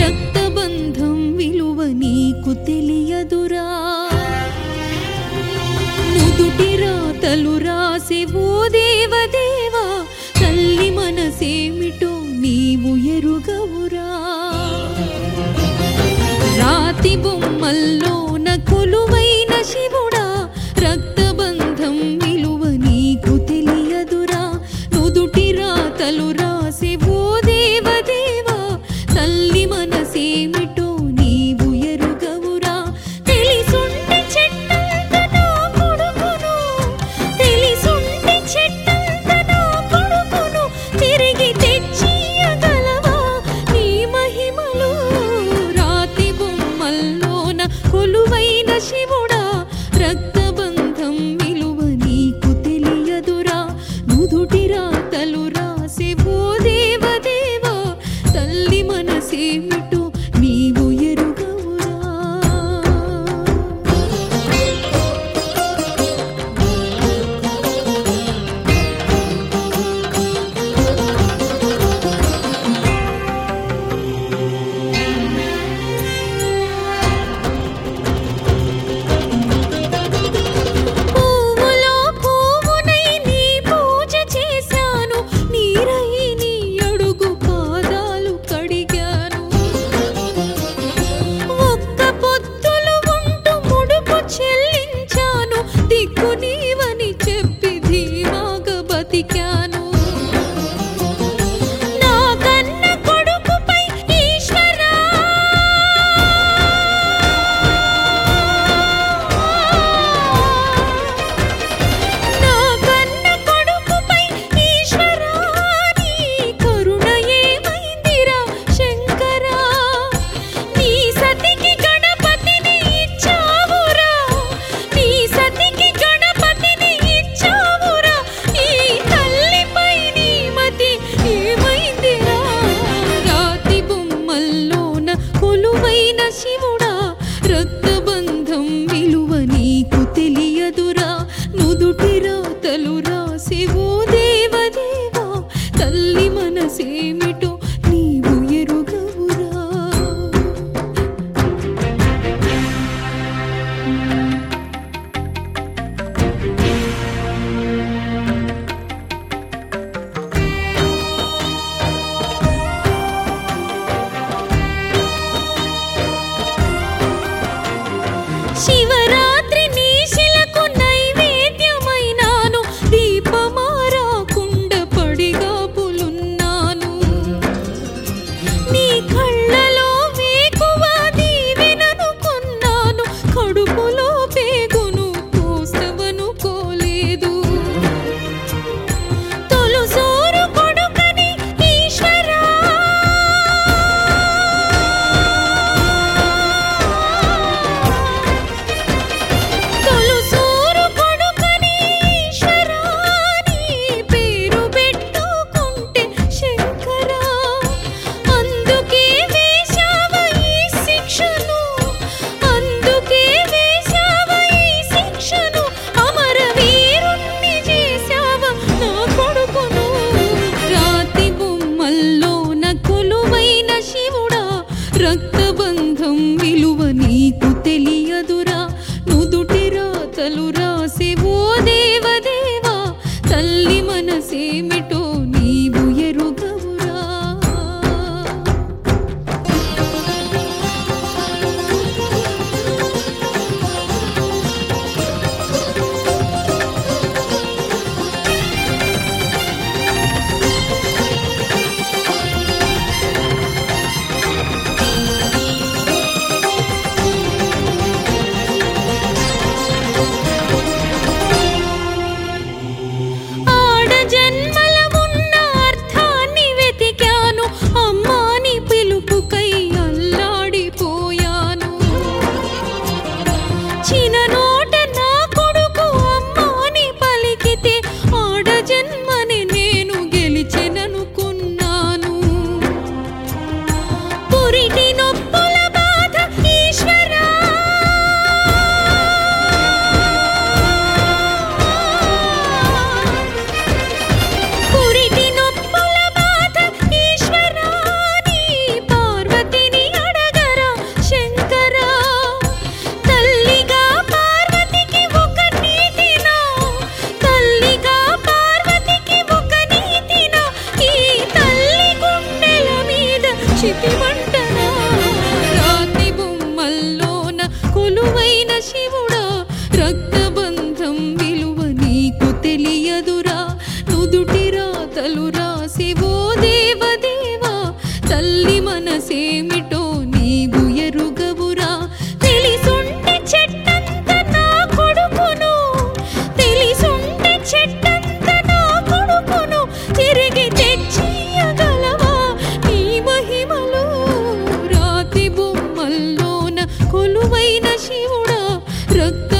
రక్తబంధం విలువ నీకు తెలియదురా. నుదుటి రాతలు రాసెవో దేవదేవా తల్లి మనసేమిటో నీవు ఎరుగవురా. రాతి బొమ్మల్లో నకులువైన శివుడా రక్తబంధం విలువ నీకు తెలియదురా. నుదుటి రాతలు achievable. she కొలువైన శివుడా రక్త